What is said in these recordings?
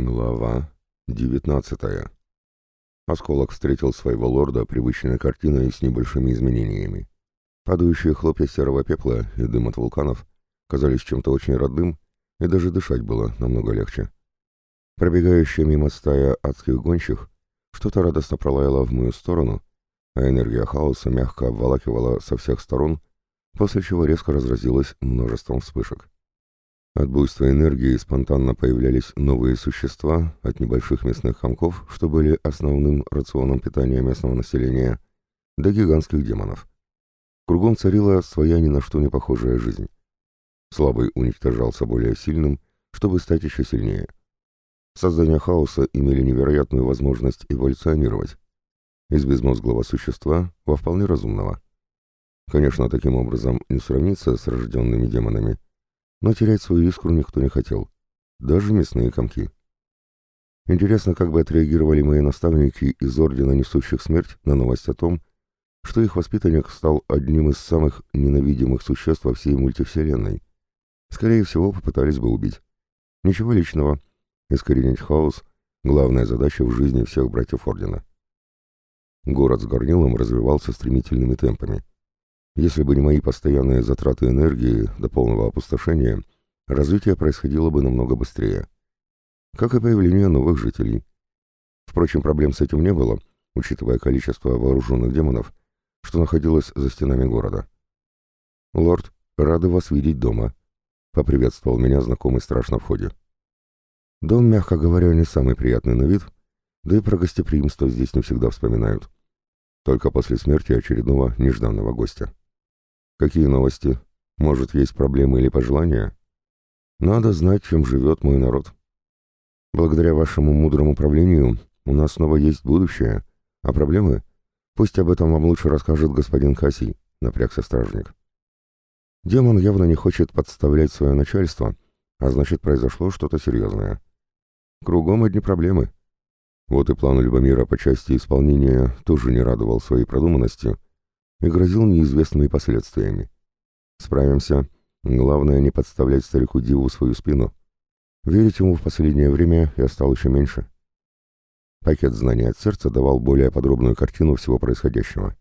Глава девятнадцатая. Осколок встретил своего лорда привычной картиной с небольшими изменениями. Падающие хлопья серого пепла и дым от вулканов казались чем-то очень родным, и даже дышать было намного легче. Пробегающая мимо стая адских гонщих что-то радостно пролаяла в мою сторону, а энергия хаоса мягко обволакивала со всех сторон, после чего резко разразилась множеством вспышек. От буйства энергии спонтанно появлялись новые существа от небольших мясных комков, что были основным рационом питания местного населения, до гигантских демонов. Кругом царила своя ни на что не похожая жизнь. Слабый уничтожался более сильным, чтобы стать еще сильнее. Создания хаоса имели невероятную возможность эволюционировать. Из безмозглого существа во вполне разумного. Конечно, таким образом не сравниться с рожденными демонами – но терять свою искру никто не хотел, даже мясные комки. Интересно, как бы отреагировали мои наставники из Ордена Несущих Смерть на новость о том, что их воспитанник стал одним из самых ненавидимых существ во всей мультивселенной. Скорее всего, попытались бы убить. Ничего личного. Искоренить хаос — главная задача в жизни всех братьев Ордена. Город с горнилом развивался стремительными темпами. Если бы не мои постоянные затраты энергии до полного опустошения, развитие происходило бы намного быстрее. Как и появление новых жителей. Впрочем, проблем с этим не было, учитывая количество вооруженных демонов, что находилось за стенами города. «Лорд, рады вас видеть дома», — поприветствовал меня знакомый страж на входе. Дом, мягко говоря, не самый приятный на вид, да и про гостеприимство здесь не всегда вспоминают. Только после смерти очередного нежданного гостя. Какие новости? Может, есть проблемы или пожелания? Надо знать, чем живет мой народ. Благодаря вашему мудрому правлению у нас снова есть будущее, а проблемы? Пусть об этом вам лучше расскажет господин Кассий, напрягся стражник. Демон явно не хочет подставлять свое начальство, а значит, произошло что-то серьезное. Кругом одни проблемы. Вот и план Любомира по части исполнения тоже не радовал своей продуманностью, и грозил неизвестными последствиями. Справимся. Главное не подставлять старику Диву свою спину. Верить ему в последнее время я стал еще меньше. Пакет знаний от сердца давал более подробную картину всего происходящего.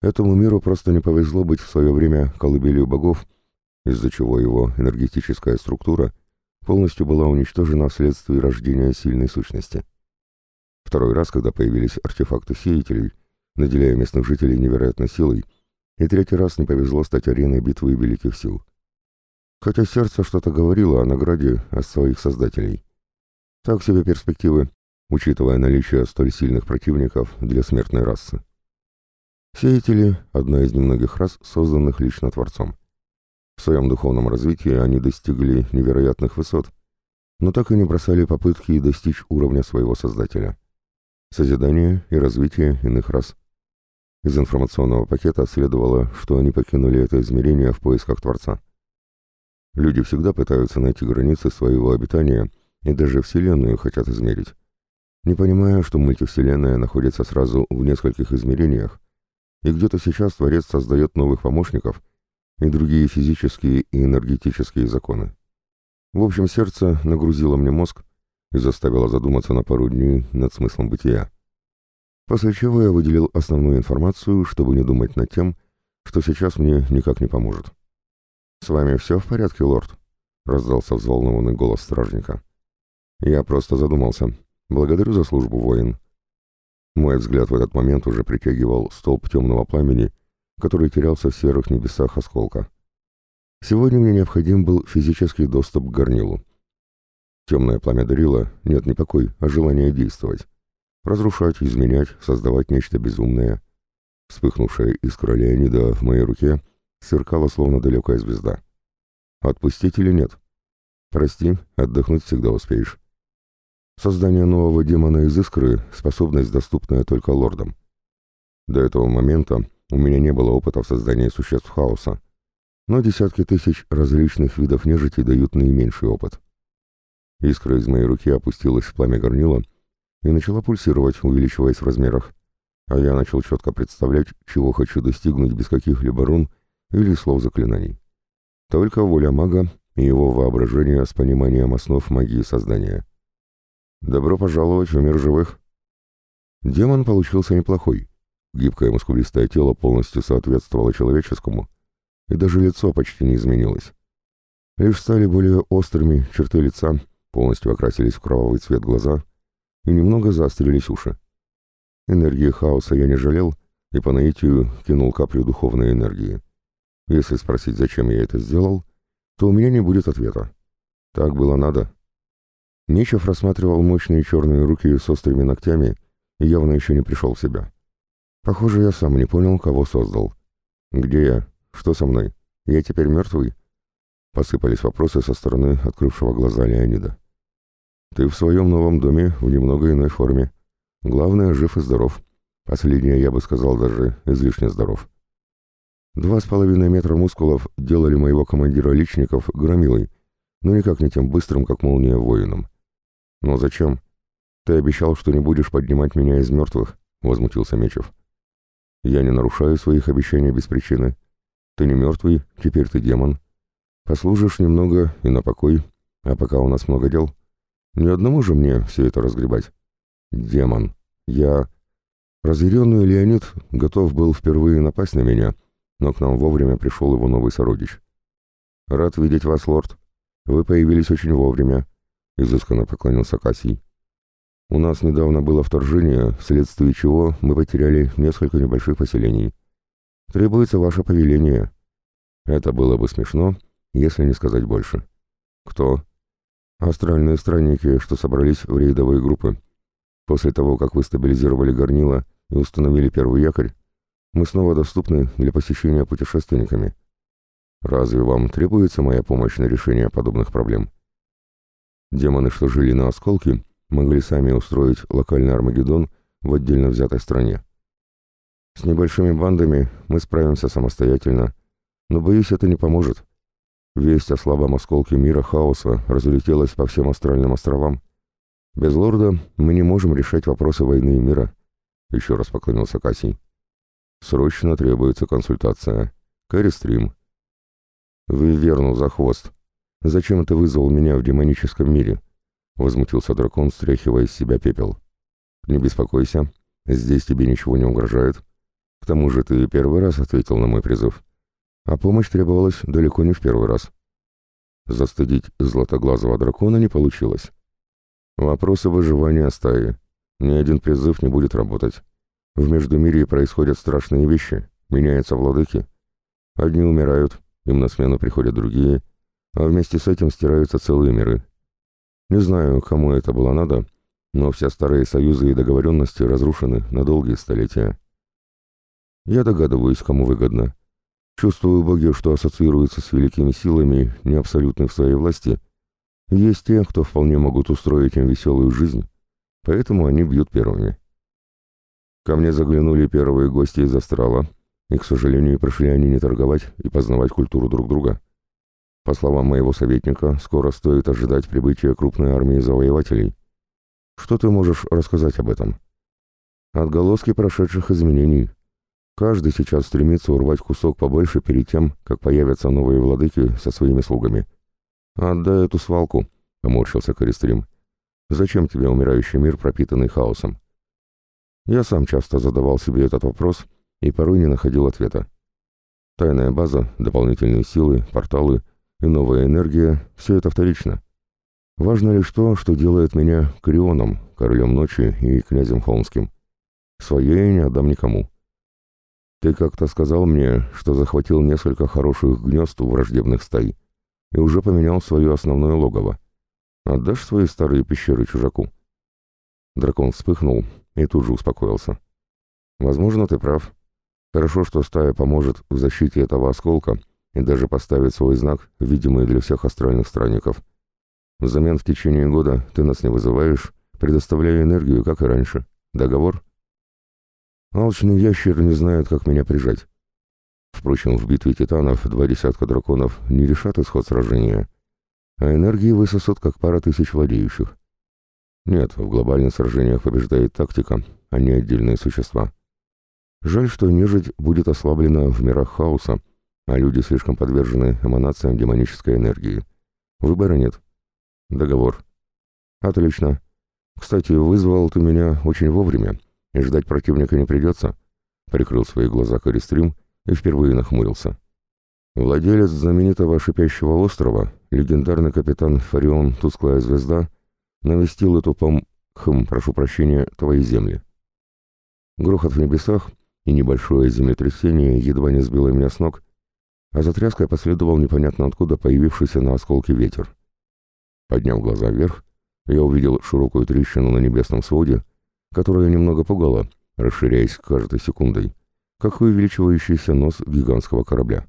Этому миру просто не повезло быть в свое время колыбелью богов, из-за чего его энергетическая структура полностью была уничтожена вследствие рождения сильной сущности. Второй раз, когда появились артефакты сеятелей, наделяя местных жителей невероятной силой, и третий раз не повезло стать ареной битвы великих сил. Хотя сердце что-то говорило о награде от своих создателей. Так себе перспективы, учитывая наличие столь сильных противников для смертной расы. Сеятели — одна из немногих рас, созданных лично Творцом. В своем духовном развитии они достигли невероятных высот, но так и не бросали попытки достичь уровня своего Создателя. Созидание и развитие иных рас из информационного пакета следовало, что они покинули это измерение в поисках Творца. Люди всегда пытаются найти границы своего обитания и даже Вселенную хотят измерить, не понимая, что мультивселенная находится сразу в нескольких измерениях, и где-то сейчас Творец создает новых помощников и другие физические и энергетические законы. В общем, сердце нагрузило мне мозг и заставило задуматься на пару дней над смыслом бытия после чего я выделил основную информацию, чтобы не думать над тем, что сейчас мне никак не поможет. «С вами все в порядке, лорд?» — раздался взволнованный голос стражника. Я просто задумался. «Благодарю за службу, воин». Мой взгляд в этот момент уже притягивал столб темного пламени, который терялся в серых небесах осколка. Сегодня мне необходим был физический доступ к горнилу. Темное пламя дарило, нет не покой, а желание действовать. Разрушать, изменять, создавать нечто безумное. Вспыхнувшая искра Леонида в моей руке сверкала словно далекая звезда. Отпустить или нет? Прости, отдохнуть всегда успеешь. Создание нового демона из искры — способность, доступная только лордам. До этого момента у меня не было опыта в создании существ хаоса, но десятки тысяч различных видов нежити дают наименьший опыт. Искра из моей руки опустилась в пламя горнила — и начала пульсировать, увеличиваясь в размерах. А я начал четко представлять, чего хочу достигнуть без каких-либо рун или слов заклинаний. Только воля мага и его воображение с пониманием основ магии создания. Добро пожаловать в мир живых. Демон получился неплохой. Гибкое мускулистое тело полностью соответствовало человеческому, и даже лицо почти не изменилось. Лишь стали более острыми черты лица, полностью окрасились в кровавый цвет глаза и немного заострились уши. Энергии хаоса я не жалел и по наитию кинул каплю духовной энергии. Если спросить, зачем я это сделал, то у меня не будет ответа. Так было надо. Нечев рассматривал мощные черные руки с острыми ногтями и явно еще не пришел в себя. Похоже, я сам не понял, кого создал. Где я? Что со мной? Я теперь мертвый? Посыпались вопросы со стороны открывшего глаза Леонида. Ты в своем новом доме в немного иной форме. Главное, жив и здоров. Последнее, я бы сказал, даже излишне здоров. Два с половиной метра мускулов делали моего командира личников громилой, но никак не тем быстрым, как молния воином. «Но зачем? Ты обещал, что не будешь поднимать меня из мертвых», — возмутился Мечев. «Я не нарушаю своих обещаний без причины. Ты не мертвый, теперь ты демон. Послужишь немного и на покой, а пока у нас много дел. Ни одному же мне все это разгребать. Демон. Я...» Разъяренный Леонид готов был впервые напасть на меня, но к нам вовремя пришел его новый сородич. «Рад видеть вас, лорд. Вы появились очень вовремя», — изысканно поклонился Кассий. «У нас недавно было вторжение, вследствие чего мы потеряли несколько небольших поселений. Требуется ваше повеление». Это было бы смешно, если не сказать больше. «Кто?» «Астральные странники, что собрались в рейдовые группы. После того, как вы стабилизировали горнило и установили первый якорь, мы снова доступны для посещения путешественниками. Разве вам требуется моя помощь на решение подобных проблем? Демоны, что жили на осколке, могли сами устроить локальный Армагеддон в отдельно взятой стране. С небольшими бандами мы справимся самостоятельно, но, боюсь, это не поможет. Весть о слабом осколке мира хаоса разлетелась по всем астральным островам. Без лорда мы не можем решать вопросы войны и мира. Еще раз поклонился Кассий. Срочно требуется консультация. Кэрри Вы верну за хвост. Зачем ты вызвал меня в демоническом мире? Возмутился дракон, стряхивая из себя пепел. Не беспокойся, здесь тебе ничего не угрожает. К тому же ты первый раз ответил на мой призыв. А помощь требовалась далеко не в первый раз. Застыдить златоглазого дракона не получилось. Вопросы выживания стаи. Ни один призыв не будет работать. В Междумирье происходят страшные вещи, меняются владыки. Одни умирают, им на смену приходят другие, а вместе с этим стираются целые миры. Не знаю, кому это было надо, но все старые союзы и договоренности разрушены на долгие столетия. Я догадываюсь, кому выгодно. Чувствую боги, что ассоциируются с великими силами, не абсолютны в своей власти. Есть те, кто вполне могут устроить им веселую жизнь, поэтому они бьют первыми. Ко мне заглянули первые гости из Астрала, и, к сожалению, пришли они не торговать и познавать культуру друг друга. По словам моего советника, скоро стоит ожидать прибытия крупной армии завоевателей. Что ты можешь рассказать об этом? Отголоски прошедших изменений. Каждый сейчас стремится урвать кусок побольше перед тем, как появятся новые владыки со своими слугами. «Отдай эту свалку», — поморщился Користрим. «Зачем тебе умирающий мир, пропитанный хаосом?» Я сам часто задавал себе этот вопрос и порой не находил ответа. Тайная база, дополнительные силы, порталы и новая энергия — все это вторично. Важно лишь то, что делает меня Корионом, королем ночи и князем Холмским. Своей не отдам никому. Ты как-то сказал мне, что захватил несколько хороших гнезд у враждебных стай и уже поменял свое основное логово. Отдашь свои старые пещеры чужаку?» Дракон вспыхнул и тут же успокоился. «Возможно, ты прав. Хорошо, что стая поможет в защите этого осколка и даже поставит свой знак, видимый для всех астральных странников. Взамен в течение года ты нас не вызываешь, предоставляя энергию, как и раньше. Договор?» Алчный ящер не знает, как меня прижать. Впрочем, в битве титанов два десятка драконов не решат исход сражения, а энергии высосут, как пара тысяч владеющих. Нет, в глобальных сражениях побеждает тактика, а не отдельные существа. Жаль, что нежить будет ослаблена в мирах хаоса, а люди слишком подвержены эманациям демонической энергии. Выбора нет. Договор. Отлично. Кстати, вызвал ты меня очень вовремя, и ждать противника не придется. Прикрыл свои глаза Користрим и впервые нахмурился. Владелец знаменитого шипящего острова, легендарный капитан Фарион Тусклая Звезда, навестил эту пом... хм, прошу прощения, твои земли. Грохот в небесах и небольшое землетрясение едва не сбило меня с ног, а за тряской последовал непонятно откуда появившийся на осколке ветер. Подняв глаза вверх, я увидел широкую трещину на небесном своде, которая немного пугала, расширяясь каждой секундой, как увеличивающийся нос гигантского корабля.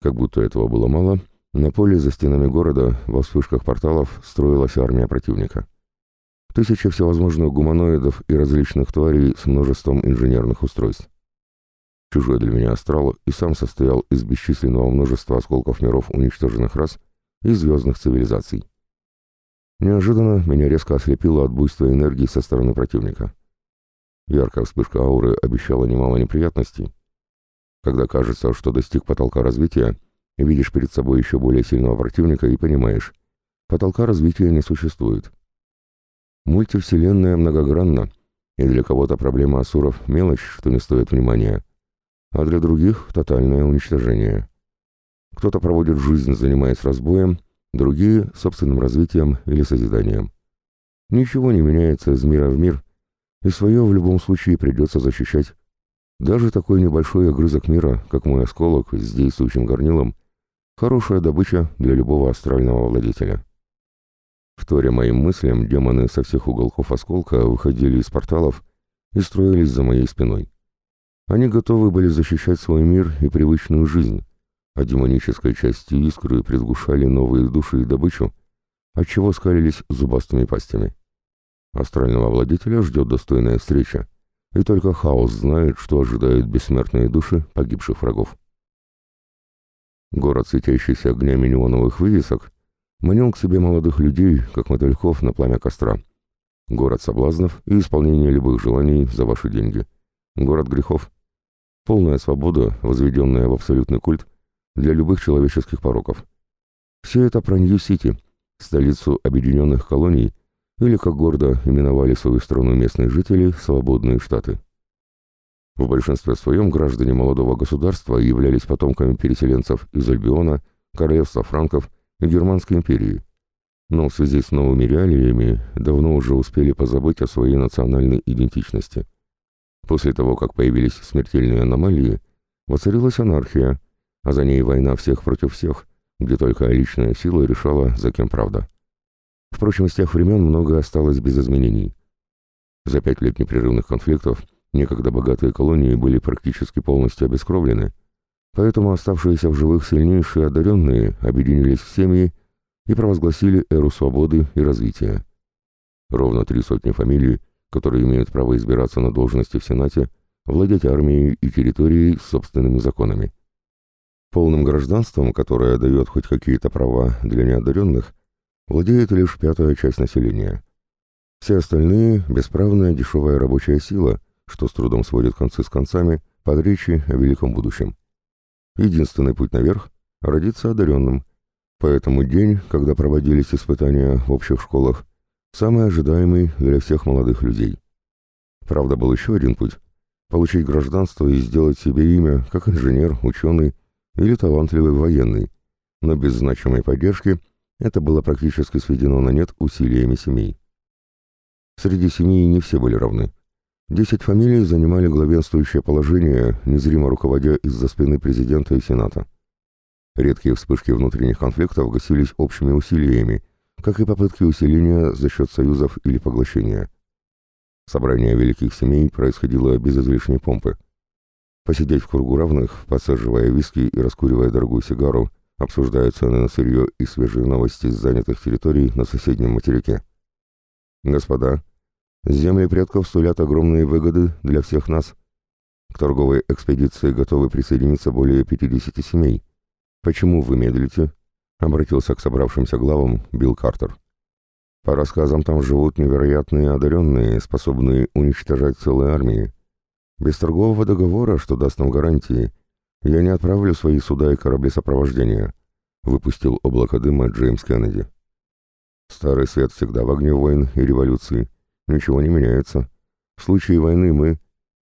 Как будто этого было мало, на поле за стенами города во вспышках порталов строилась армия противника. Тысячи всевозможных гуманоидов и различных тварей с множеством инженерных устройств. Чужой для меня астрал и сам состоял из бесчисленного множества осколков миров уничтоженных рас и звездных цивилизаций. Неожиданно меня резко ослепило от буйства энергии со стороны противника. Яркая вспышка ауры обещала немало неприятностей. Когда кажется, что достиг потолка развития, видишь перед собой еще более сильного противника и понимаешь, потолка развития не существует. Мультивселенная многогранна, и для кого-то проблема асуров — мелочь, что не стоит внимания а для других — тотальное уничтожение. Кто-то проводит жизнь, занимаясь разбоем, другие — собственным развитием или созиданием. Ничего не меняется из мира в мир, и свое в любом случае придется защищать. Даже такой небольшой огрызок мира, как мой осколок с действующим горнилом, хорошая добыча для любого астрального владетеля. Вторя моим мыслям, демоны со всех уголков осколка выходили из порталов и строились за моей спиной. Они готовы были защищать свой мир и привычную жизнь, а демонической части искры предвкушали новые души и добычу, отчего скалились зубастыми пастями. Астрального владетеля ждет достойная встреча, и только хаос знает, что ожидают бессмертные души погибших врагов. Город, светящийся огнями неоновых вывесок, манил к себе молодых людей, как мотыльков на пламя костра. Город соблазнов и исполнения любых желаний за ваши деньги. Город грехов. Полная свобода, возведенная в абсолютный культ, для любых человеческих пороков. Все это про Нью-Сити, столицу объединенных колоний, или, как гордо именовали свою страну местные жители, свободные штаты. В большинстве своем граждане молодого государства являлись потомками переселенцев из Альбиона, королевства франков и Германской империи, но в связи с новыми реалиями давно уже успели позабыть о своей национальной идентичности – После того, как появились смертельные аномалии, воцарилась анархия, а за ней война всех против всех, где только личная сила решала, за кем правда. Впрочем, с тех времен многое осталось без изменений. За пять лет непрерывных конфликтов некогда богатые колонии были практически полностью обескровлены, поэтому оставшиеся в живых сильнейшие одаренные объединились в семьи и провозгласили эру свободы и развития. Ровно три сотни фамилий которые имеют право избираться на должности в Сенате, владеть армией и территорией с собственными законами. Полным гражданством, которое дает хоть какие-то права для неодаренных, владеет лишь пятая часть населения. Все остальные – бесправная дешевая рабочая сила, что с трудом сводит концы с концами под речи о великом будущем. Единственный путь наверх – родиться одаренным, поэтому день, когда проводились испытания в общих школах, самый ожидаемый для всех молодых людей. Правда, был еще один путь – получить гражданство и сделать себе имя как инженер, ученый или талантливый военный, но без значимой поддержки это было практически сведено на нет усилиями семей. Среди семей не все были равны. Десять фамилий занимали главенствующее положение, незримо руководя из-за спины президента и сената. Редкие вспышки внутренних конфликтов гасились общими усилиями, как и попытки усиления за счет союзов или поглощения. Собрание великих семей происходило без излишней помпы. Посидеть в кругу равных, подсаживая виски и раскуривая дорогую сигару, обсуждая цены на сырье и свежие новости с занятых территорий на соседнем материке. Господа, земли предков сулят огромные выгоды для всех нас. К торговой экспедиции готовы присоединиться более 50 семей. Почему вы медлите — обратился к собравшимся главам Билл Картер. «По рассказам, там живут невероятные одаренные, способные уничтожать целые армии. Без торгового договора, что даст нам гарантии, я не отправлю свои суда и корабли сопровождения», — выпустил облако дыма Джеймс Кеннеди. Старый свет всегда в огне войн и революции. Ничего не меняется. В случае войны мы...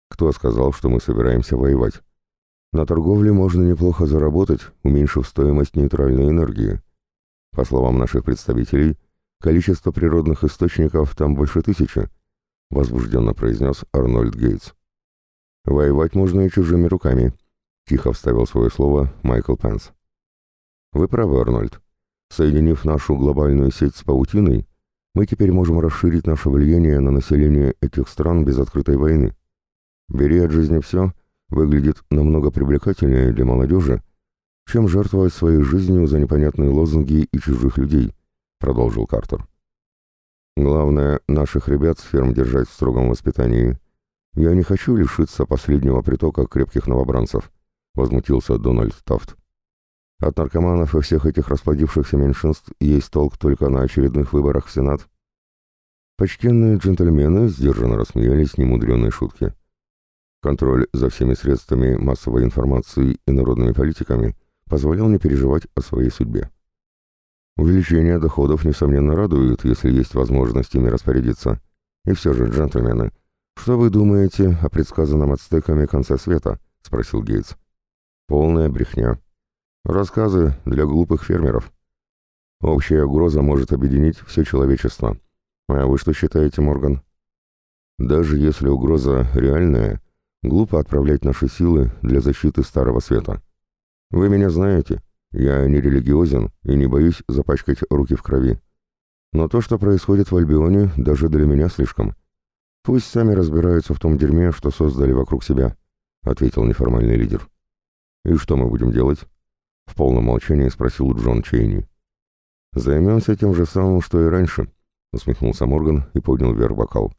Кто сказал, что мы собираемся воевать? На торговле можно неплохо заработать, уменьшив стоимость нейтральной энергии. По словам наших представителей, количество природных источников там больше тысячи, возбужденно произнес Арнольд Гейтс. Воевать можно и чужими руками, тихо вставил свое слово Майкл Пенс. Вы правы, Арнольд. Соединив нашу глобальную сеть с паутиной, мы теперь можем расширить наше влияние на население этих стран без открытой войны. Бери от жизни все выглядит намного привлекательнее для молодежи, чем жертвовать своей жизнью за непонятные лозунги и чужих людей, продолжил Картер. Главное, наших ребят с ферм держать в строгом воспитании. Я не хочу лишиться последнего притока крепких новобранцев, возмутился Дональд Тафт. От наркоманов и всех этих расплодившихся меньшинств есть толк только на очередных выборах в Сенат. Почтенные джентльмены сдержанно рассмеялись немудреной шутки. Контроль за всеми средствами массовой информации и народными политиками позволял не переживать о своей судьбе. Увеличение доходов, несомненно, радует, если есть возможность ими распорядиться. И все же, джентльмены, что вы думаете о предсказанном ацтеками конце света? — спросил Гейтс. Полная брехня. Рассказы для глупых фермеров. Общая угроза может объединить все человечество. А вы что считаете, Морган? Даже если угроза реальная, Глупо отправлять наши силы для защиты Старого Света. Вы меня знаете, я не религиозен и не боюсь запачкать руки в крови. Но то, что происходит в Альбионе, даже для меня слишком. Пусть сами разбираются в том дерьме, что создали вокруг себя, — ответил неформальный лидер. И что мы будем делать? В полном молчании спросил Джон Чейни. Займемся тем же самым, что и раньше, — усмехнулся Морган и поднял вверх бокал.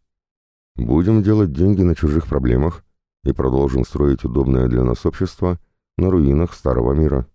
Будем делать деньги на чужих проблемах и продолжим строить удобное для нас общество на руинах старого мира.